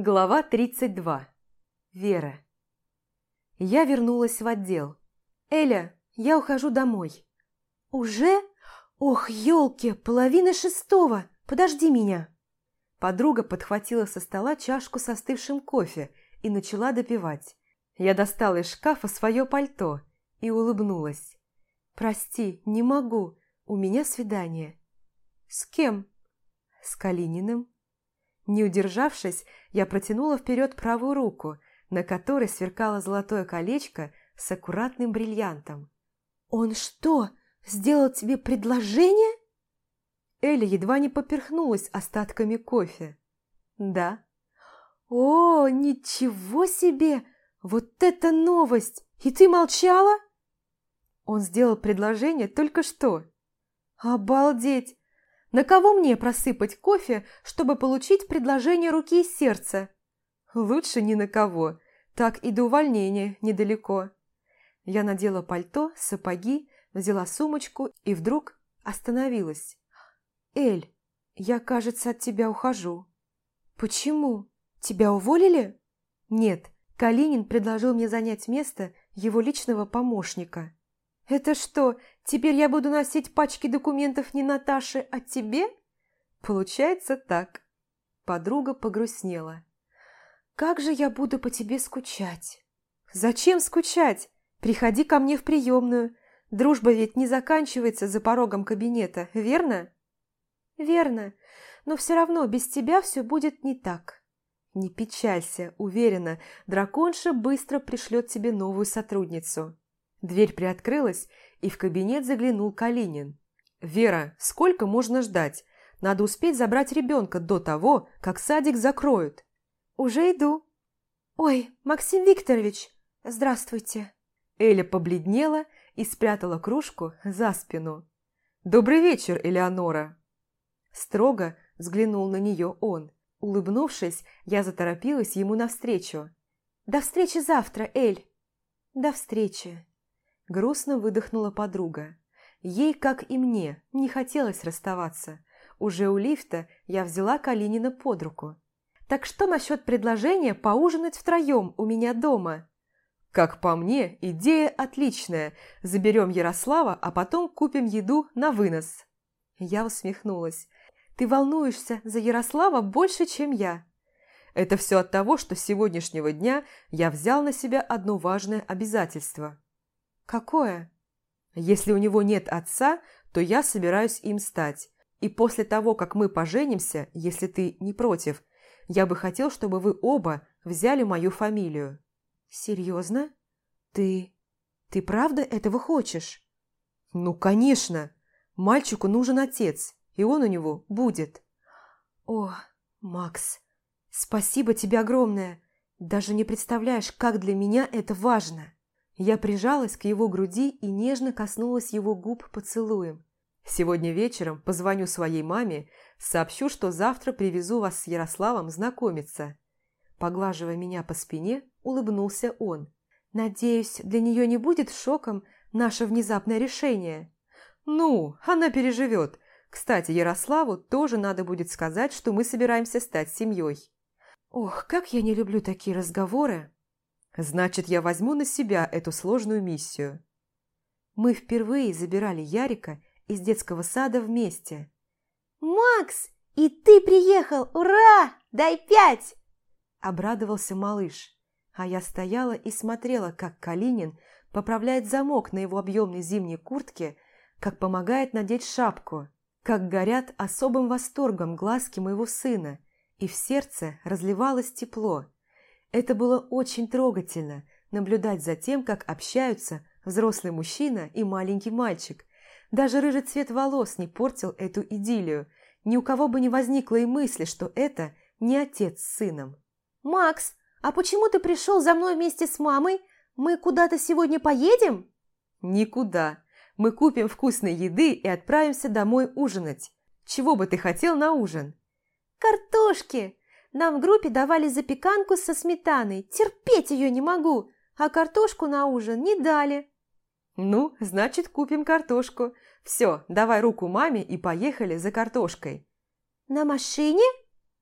Глава 32. Вера. Я вернулась в отдел. «Эля, я ухожу домой». «Уже? Ох, елки, половина шестого! Подожди меня!» Подруга подхватила со стола чашку с остывшим кофе и начала допивать. Я достала из шкафа свое пальто и улыбнулась. «Прости, не могу, у меня свидание». «С кем?» «С Калининым». Не удержавшись, я протянула вперед правую руку, на которой сверкало золотое колечко с аккуратным бриллиантом. «Он что, сделал тебе предложение?» Эля едва не поперхнулась остатками кофе. «Да». «О, ничего себе! Вот это новость! И ты молчала?» Он сделал предложение только что. «Обалдеть! На кого мне просыпать кофе, чтобы получить предложение руки и сердца? Лучше ни на кого. Так и до увольнения недалеко. Я надела пальто, сапоги, взяла сумочку и вдруг остановилась. «Эль, я, кажется, от тебя ухожу». «Почему? Тебя уволили?» «Нет, Калинин предложил мне занять место его личного помощника». «Это что, теперь я буду носить пачки документов не Наташи, а тебе?» «Получается так». Подруга погрустнела. «Как же я буду по тебе скучать?» «Зачем скучать? Приходи ко мне в приемную. Дружба ведь не заканчивается за порогом кабинета, верно?» «Верно, но все равно без тебя все будет не так». «Не печалься, уверена, драконша быстро пришлет тебе новую сотрудницу». Дверь приоткрылась, и в кабинет заглянул Калинин. «Вера, сколько можно ждать? Надо успеть забрать ребенка до того, как садик закроют». «Уже иду». «Ой, Максим Викторович, здравствуйте». Эля побледнела и спрятала кружку за спину. «Добрый вечер, Элеонора!» Строго взглянул на нее он. Улыбнувшись, я заторопилась ему навстречу. «До встречи завтра, Эль!» «До встречи!» Грустно выдохнула подруга. Ей, как и мне, не хотелось расставаться. Уже у лифта я взяла Калинина под руку. «Так что насчет предложения поужинать втроем у меня дома?» «Как по мне, идея отличная. Заберем Ярослава, а потом купим еду на вынос». Я усмехнулась. «Ты волнуешься за Ярослава больше, чем я». «Это все от того, что с сегодняшнего дня я взял на себя одно важное обязательство». «Какое?» «Если у него нет отца, то я собираюсь им стать. И после того, как мы поженимся, если ты не против, я бы хотел, чтобы вы оба взяли мою фамилию». «Серьезно? Ты... ты правда этого хочешь?» «Ну, конечно. Мальчику нужен отец, и он у него будет». «О, Макс, спасибо тебе огромное. Даже не представляешь, как для меня это важно». Я прижалась к его груди и нежно коснулась его губ поцелуем. «Сегодня вечером позвоню своей маме, сообщу, что завтра привезу вас с Ярославом знакомиться». Поглаживая меня по спине, улыбнулся он. «Надеюсь, для нее не будет шоком наше внезапное решение?» «Ну, она переживет. Кстати, Ярославу тоже надо будет сказать, что мы собираемся стать семьей». «Ох, как я не люблю такие разговоры!» Значит, я возьму на себя эту сложную миссию. Мы впервые забирали Ярика из детского сада вместе. «Макс, и ты приехал! Ура! Дай пять!» Обрадовался малыш, а я стояла и смотрела, как Калинин поправляет замок на его объемной зимней куртке, как помогает надеть шапку, как горят особым восторгом глазки моего сына, и в сердце разливалось тепло – это было очень трогательно наблюдать за тем, как общаются взрослый мужчина и маленький мальчик. Даже рыжий цвет волос не портил эту идиллию. Ни у кого бы не возникло и мысли, что это не отец с сыном. «Макс, а почему ты пришел за мной вместе с мамой? Мы куда-то сегодня поедем?» «Никуда. Мы купим вкусной еды и отправимся домой ужинать. Чего бы ты хотел на ужин?» «Картошки! Нам в группе давали запеканку со сметаной. Терпеть ее не могу. А картошку на ужин не дали. Ну, значит, купим картошку. Все, давай руку маме и поехали за картошкой. На машине?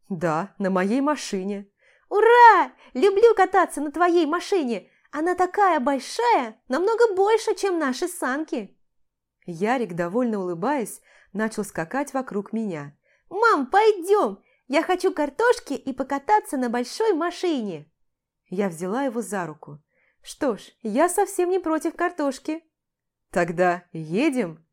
Да, на моей машине. Ура! Люблю кататься на твоей машине! Она такая большая, намного больше, чем наши санки!» Ярик, довольно улыбаясь, начал скакать вокруг меня. «Мам, пойдем! Я хочу картошки и покататься на большой машине!» Я взяла его за руку. «Что ж, я совсем не против картошки». «Тогда едем?»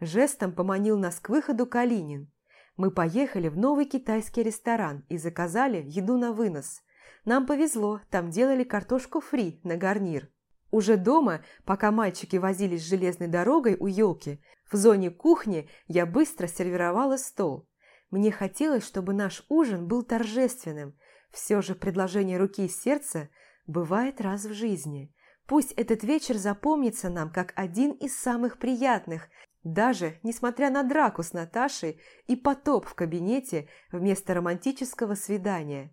Жестом поманил нас к выходу Калинин. Мы поехали в новый китайский ресторан и заказали еду на вынос. Нам повезло, там делали картошку фри на гарнир. Уже дома, пока мальчики возились с железной дорогой у елки, в зоне кухни я быстро сервировала стол. Мне хотелось, чтобы наш ужин был торжественным. Все же предложение руки и сердца бывает раз в жизни. Пусть этот вечер запомнится нам как один из самых приятных, даже несмотря на драку с Наташей и потоп в кабинете вместо романтического свидания.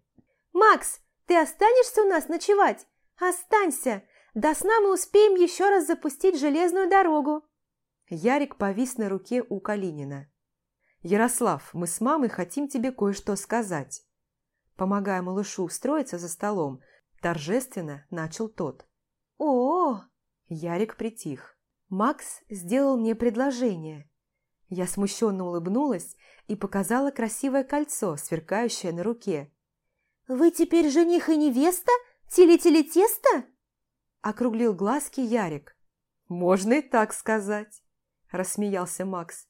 «Макс, ты останешься у нас ночевать? Останься! До сна мы успеем еще раз запустить железную дорогу!» Ярик повис на руке у Калинина. «Ярослав, мы с мамой хотим тебе кое-что сказать». Помогая малышу устроиться за столом, торжественно начал тот. «О!», -о Ярик притих. Макс сделал мне предложение. Я смущенно улыбнулась и показала красивое кольцо, сверкающее на руке. «Вы теперь жених и невеста? Тили-тили-тесто?» Округлил глазки Ярик. «Можно и так сказать», – рассмеялся Макс.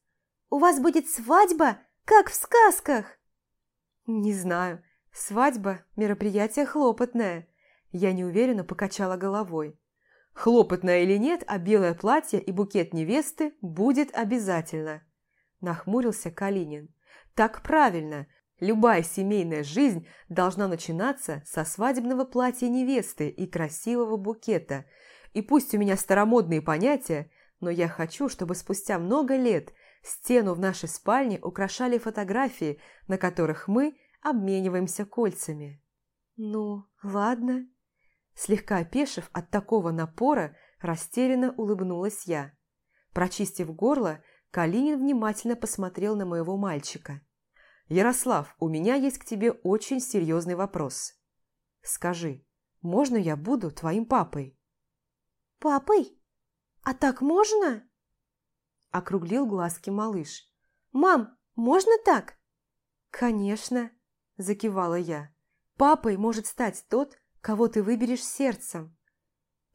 «У вас будет свадьба, как в сказках?» «Не знаю. Свадьба – мероприятие хлопотное». Я неуверенно покачала головой. Хлопотное или нет, а белое платье и букет невесты будет обязательно. Нахмурился Калинин. Так правильно. Любая семейная жизнь должна начинаться со свадебного платья невесты и красивого букета. И пусть у меня старомодные понятия, но я хочу, чтобы спустя много лет стену в нашей спальне украшали фотографии, на которых мы обмениваемся кольцами. Ну, ладно, Слегка опешив от такого напора, растерянно улыбнулась я. Прочистив горло, Калинин внимательно посмотрел на моего мальчика. «Ярослав, у меня есть к тебе очень серьезный вопрос. Скажи, можно я буду твоим папой?» «Папой? А так можно?» Округлил глазки малыш. «Мам, можно так?» «Конечно», – закивала я. «Папой может стать тот, кого ты выберешь сердцем.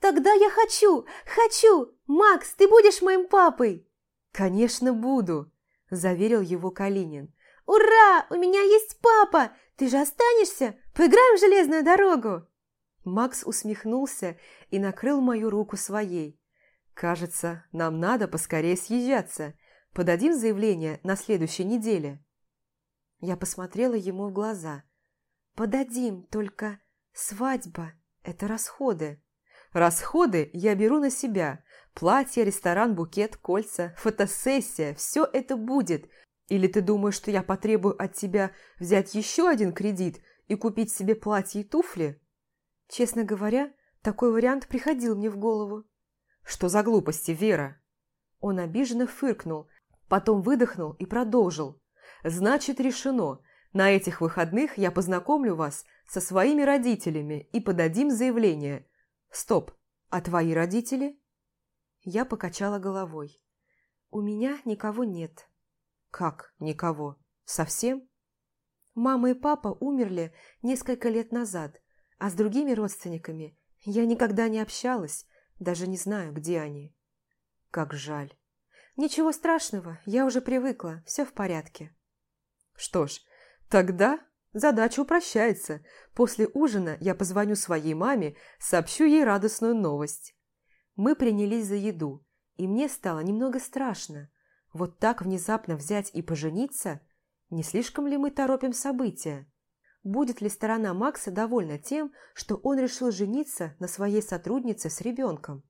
«Тогда я хочу! Хочу! Макс, ты будешь моим папой!» «Конечно буду!» – заверил его Калинин. «Ура! У меня есть папа! Ты же останешься? Поиграем в железную дорогу!» Макс усмехнулся и накрыл мою руку своей. «Кажется, нам надо поскорее съезжаться. Подадим заявление на следующей неделе». Я посмотрела ему в глаза. «Подадим, только Свадьба – это расходы. Расходы я беру на себя. Платье, ресторан, букет, кольца, фотосессия – все это будет. Или ты думаешь, что я потребую от тебя взять еще один кредит и купить себе платье и туфли? Честно говоря, такой вариант приходил мне в голову. Что за глупости, Вера? Он обиженно фыркнул, потом выдохнул и продолжил. Значит, решено. На этих выходных я познакомлю вас со своими родителями и подадим заявление. Стоп, а твои родители? Я покачала головой. У меня никого нет. Как никого? Совсем? Мама и папа умерли несколько лет назад, а с другими родственниками я никогда не общалась, даже не знаю, где они. Как жаль. Ничего страшного, я уже привыкла, все в порядке. Что ж, Тогда задача упрощается. После ужина я позвоню своей маме, сообщу ей радостную новость. Мы принялись за еду, и мне стало немного страшно. Вот так внезапно взять и пожениться? Не слишком ли мы торопим события? Будет ли сторона Макса довольна тем, что он решил жениться на своей сотруднице с ребенком?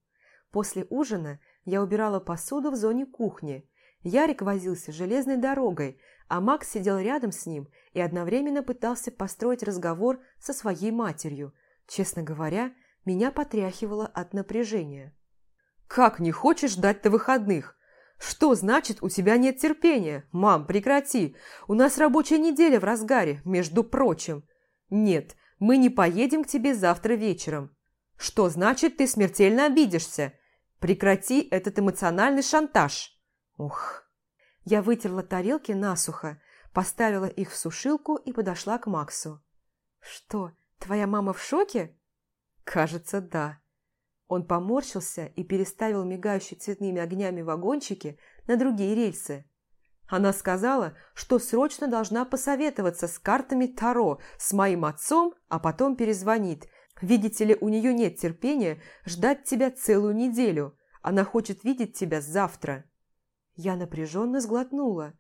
После ужина я убирала посуду в зоне кухни. Ярик возился железной дорогой, а Макс сидел рядом с ним и одновременно пытался построить разговор со своей матерью. Честно говоря, меня потряхивало от напряжения. «Как не хочешь ждать-то выходных? Что значит, у тебя нет терпения? Мам, прекрати! У нас рабочая неделя в разгаре, между прочим. Нет, мы не поедем к тебе завтра вечером. Что значит, ты смертельно обидишься? Прекрати этот эмоциональный шантаж. Ух. Я вытерла тарелки насухо, поставила их в сушилку и подошла к Максу. «Что, твоя мама в шоке?» «Кажется, да». Он поморщился и переставил мигающие цветными огнями вагончики на другие рельсы. Она сказала, что срочно должна посоветоваться с картами Таро с моим отцом, а потом перезвонит. Видите ли, у нее нет терпения ждать тебя целую неделю. Она хочет видеть тебя завтра. Я напряженно сглотнула.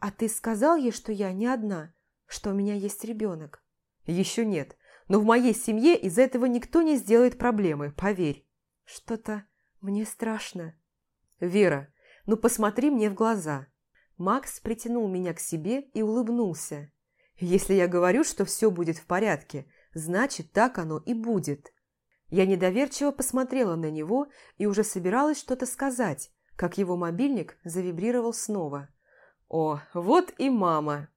«А ты сказал ей, что я не одна, что у меня есть ребенок?» «Еще нет. Но в моей семье из этого никто не сделает проблемы, поверь. Что-то мне страшно. Вера, ну посмотри мне в глаза. Макс притянул меня к себе и улыбнулся. Если я говорю, что все будет в порядке, значит, так оно и будет. Я недоверчиво посмотрела на него и уже собиралась что-то сказать, как его мобильник завибрировал снова. «О, вот и мама!»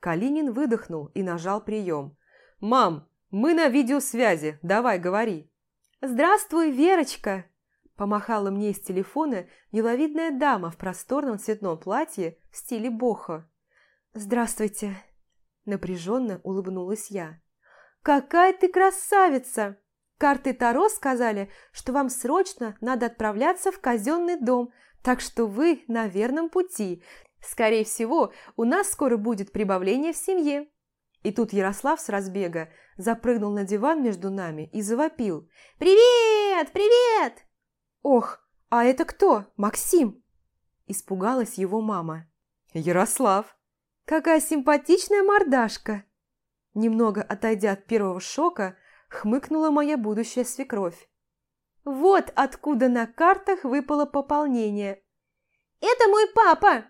Калинин выдохнул и нажал прием. «Мам, «Мы на видеосвязи, давай, говори». «Здравствуй, Верочка!» Помахала мне из телефона миловидная дама в просторном цветном платье в стиле бохо. «Здравствуйте!» Напряженно улыбнулась я. «Какая ты красавица! Карты Таро сказали, что вам срочно надо отправляться в казенный дом, так что вы на верном пути. Скорее всего, у нас скоро будет прибавление в семье. И тут Ярослав с разбега запрыгнул на диван между нами и завопил. «Привет! Привет!» «Ох, а это кто? Максим?» Испугалась его мама. «Ярослав!» «Какая симпатичная мордашка!» Немного отойдя от первого шока, хмыкнула моя будущая свекровь. «Вот откуда на картах выпало пополнение!» «Это мой папа!»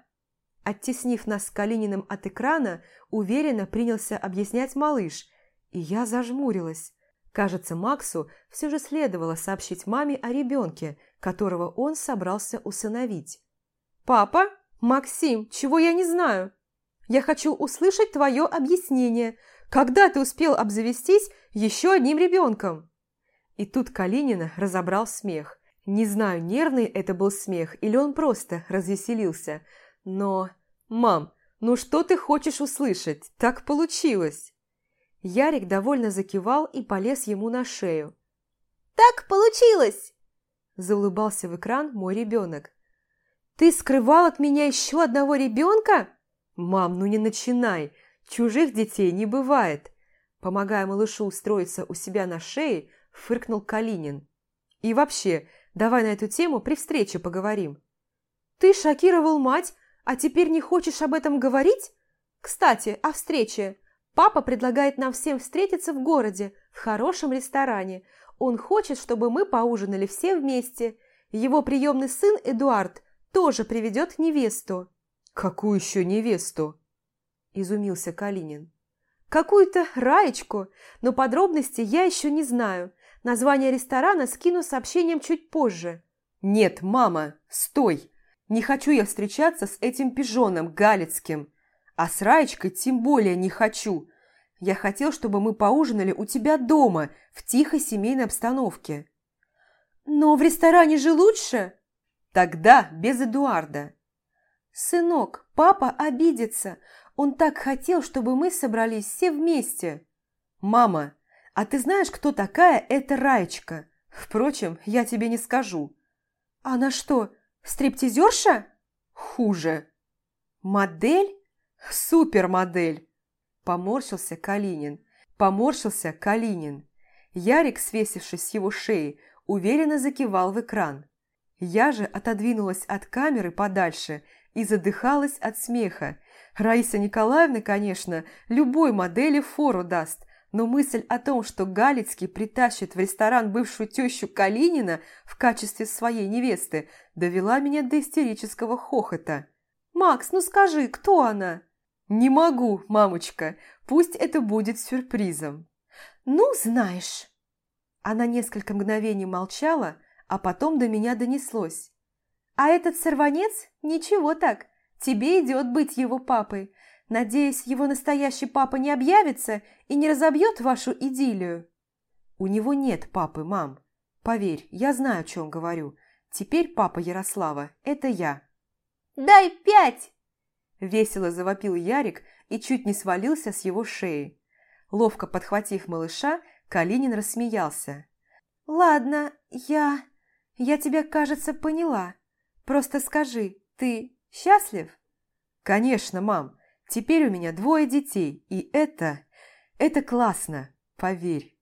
Оттеснив нас с Калининым от экрана, уверенно принялся объяснять малыш, и я зажмурилась. Кажется, Максу все же следовало сообщить маме о ребенке, которого он собрался усыновить. «Папа? Максим, чего я не знаю? Я хочу услышать твое объяснение. Когда ты успел обзавестись еще одним ребенком?» И тут Калинина разобрал смех. Не знаю, нервный это был смех или он просто развеселился, но «Мам, ну что ты хочешь услышать? Так получилось!» Ярик довольно закивал и полез ему на шею. «Так получилось!» Заулыбался в экран мой ребенок. «Ты скрывал от меня еще одного ребенка?» «Мам, ну не начинай! Чужих детей не бывает!» Помогая малышу устроиться у себя на шее, фыркнул Калинин. «И вообще, давай на эту тему при встрече поговорим». «Ты шокировал мать, а теперь не хочешь об этом говорить? Кстати, о встрече. Папа предлагает нам всем встретиться в городе, в хорошем ресторане. Он хочет, чтобы мы поужинали все вместе. Его приемный сын Эдуард тоже приведет невесту». «Какую еще невесту?» – изумился Калинин. «Какую-то Раечку, но подробности я еще не знаю. Название ресторана скину сообщением чуть позже». «Нет, мама, стой! Не хочу я встречаться с этим пижоном Галицким. А с Раечкой тем более не хочу. Я хотел, чтобы мы поужинали у тебя дома, в тихой семейной обстановке. Но в ресторане же лучше. Тогда без Эдуарда. Сынок, папа обидится. Он так хотел, чтобы мы собрались все вместе. Мама, а ты знаешь, кто такая эта Раечка? Впрочем, я тебе не скажу. Она что, Стриптизерша? Хуже. Модель? Супермодель. Поморщился Калинин. Поморщился Калинин. Ярик, свесившись с его шеи, уверенно закивал в экран. Я же отодвинулась от камеры подальше и задыхалась от смеха. Раиса Николаевна, конечно, любой модели фору даст, но мысль о том, что Галицкий притащит в ресторан бывшую тещу Калинина в качестве своей невесты, довела меня до истерического хохота. «Макс, ну скажи, кто она?» «Не могу, мамочка, пусть это будет сюрпризом». «Ну, знаешь». Она несколько мгновений молчала, а потом до меня донеслось. «А этот сорванец? Ничего так, тебе идет быть его папой. Надеюсь, его настоящий папа не объявится и не разобьет вашу идиллию?» «У него нет папы, мам. Поверь, я знаю, о чем говорю. Теперь папа Ярослава – это я». «Дай пять!» Весело завопил Ярик и чуть не свалился с его шеи. Ловко подхватив малыша, Калинин рассмеялся. «Ладно, я... я тебя, кажется, поняла. Просто скажи, ты счастлив?» «Конечно, мам. Теперь у меня двое детей, и это... это классно, поверь».